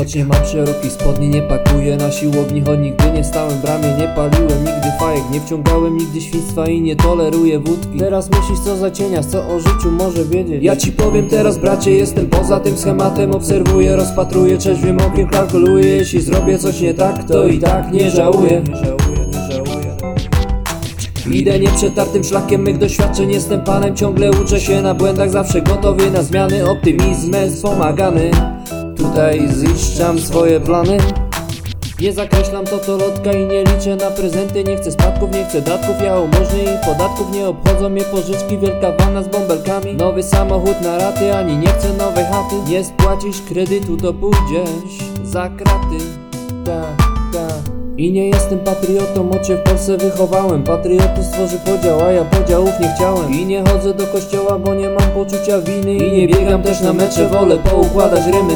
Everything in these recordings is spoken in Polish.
Choć nie mam szerokich spodni, nie pakuję na siłowni Choć nigdy nie stałem w bramie, nie paliłem nigdy fajek Nie wciągałem nigdy świństwa i nie toleruję wódki. Teraz myślisz co za cienias, co o życiu może wiedzieć? Ja ci powiem teraz bracie, jestem poza tym schematem Obserwuję, rozpatruję, trzeźwym okiem kalkuluję Jeśli zrobię coś nie tak, to i tak nie żałuję. Idę nieprzetartym szlakiem mych doświadczeń Jestem panem, ciągle uczę się na błędach Zawsze gotowy na zmiany, optymizmem wspomagany Tutaj ziszczam swoje plany. Nie zakreślam to to lotka i nie liczę na prezenty. Nie chcę spadków, nie chcę datków, ja umożnie i podatków Nie obchodzą mnie pożyczki, wielka wana z bąbelkami. Nowy samochód na raty, ani nie chcę nowej chaty. Nie spłacisz kredytu, to pójdziesz za kraty. Ta, ta. I nie jestem patriotą, ocie w Polsce wychowałem. Patrioty stworzy podział, a ja podziałów nie chciałem. I nie chodzę do kościoła, bo nie mam poczucia winy. I nie biegam też na mecze, wolę poukładać rymy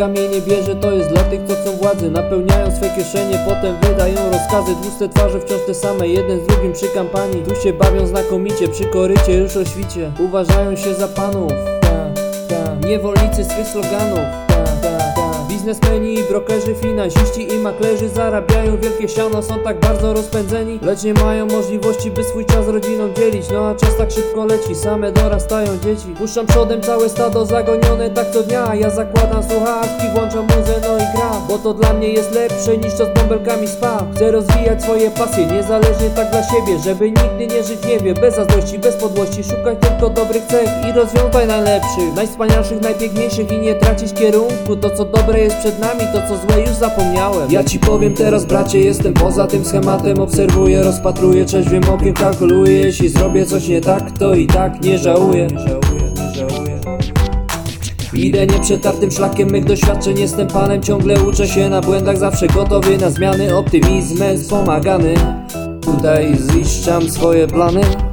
Ta polityka mnie nie bierze, to jest dla tych, co chcą władzy. Napełniają swe kieszenie, potem wydają rozkazy. Tłuste twarze wciąż te same, jeden z drugim przy kampanii. Tu się bawią znakomicie, przy korycie już o świcie. Uważają się za panów, ta, ta. Niewolnicy swych sloganów, Biznesmeni i brokerzy, finansiści i maklerzy Zarabiają wielkie siano, są tak bardzo rozpędzeni Lecz nie mają możliwości, by swój czas rodziną dzielić. No a czas tak szybko leci, same dorastają dzieci. Puszczam przodem całe stado zagonione tak co dnia Ja zakładam słuchawki, włączam muzę, no i gra Bo to dla mnie jest lepsze niż to z bąbelkami spa. Chcę rozwijać swoje pasje, niezależnie tak dla siebie Żeby nigdy nie żyć nie wie, bez zazdrości, bez podłości. Szukać tylko dobrych cech i rozwiązań najlepszych Najwspanialszych, najpiękniejszych i nie tracić kierunku. To co dobre jest przed nami, to co złe już zapomniałem. Ja ci powiem teraz bracie, jestem poza tym schematem. Obserwuję, rozpatruję, trzeźwym okiem kalkuluję. Jeśli zrobię coś nie tak, to i tak nie żałuję. Idę nieprzetartym szlakiem mych doświadczeń. Jestem panem, ciągle uczę się na błędach. Zawsze gotowy na zmiany, optymizmem wspomagany. Tutaj ziszczam swoje plany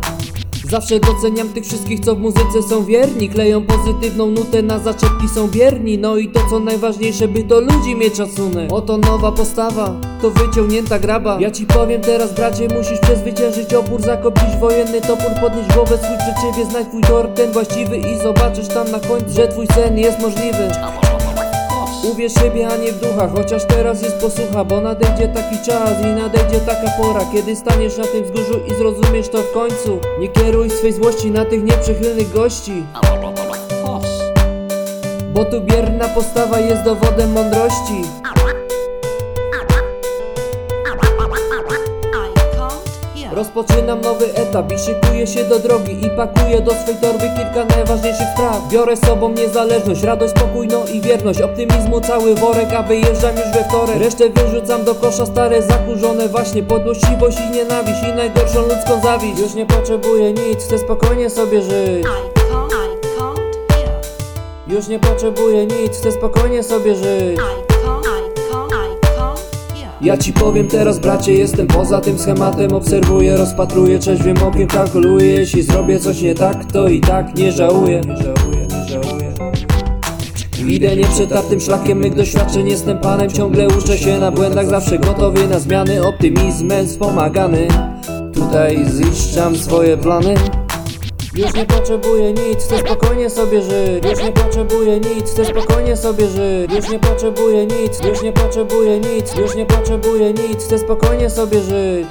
Zawsze doceniam tych wszystkich, co w muzyce są wierni. Kleją pozytywną nutę, na zaczepki są bierni. No i to co najważniejsze, by do ludzi mieć szacunek. Oto nowa postawa, to wyciągnięta graba. Ja ci powiem teraz bracie, musisz przezwyciężyć opór Zakopić wojenny topór, podnieść głowę swój przed siebie Znajdź twój tor, ten właściwy i zobaczysz tam na końcu Że twój sen jest możliwy Uwierz siebie, a nie w ducha, chociaż teraz jest posłucha Bo nadejdzie taki czas i nadejdzie taka pora Kiedy staniesz na tym wzgórzu i zrozumiesz to w końcu Nie kieruj swej złości na tych nieprzychylnych gości. Bo tu bierna postawa jest dowodem mądrości Rozpoczynam nowy etap i szykuję się do drogi I pakuję do swej torby kilka najważniejszych spraw. Biorę z sobą niezależność, radość, spokój, no i wierność. Optymizmu cały worek, a wyjeżdżam już we wtorek. Resztę wyrzucam do kosza, stare zakurzone. Właśnie Podłośliwość i nienawiść i najgorszą ludzką zawiść. Już nie potrzebuję nic, chcę spokojnie sobie żyć. Już nie potrzebuję nic, chcę spokojnie sobie żyć Ja ci powiem teraz bracie, jestem poza tym schematem Obserwuję, rozpatruję, trzeźwym okiem kalkuluję. Jeśli zrobię coś nie tak, to i tak nie żałuję. Idę nieprzetartym szlakiem mych doświadczeń Jestem panem, ciągle uczę się na błędach Zawsze gotowy na zmiany, optymizmem wspomagany. Tutaj ziszczam swoje plany już nie potrzebuję nic, chcę spokojnie sobie żyć. Już nie potrzebuję nic, chcę spokojnie sobie żyć. Już nie potrzebuję nic, już nie potrzebuję nic Już nie potrzebuję nic, chcę spokojnie sobie żyć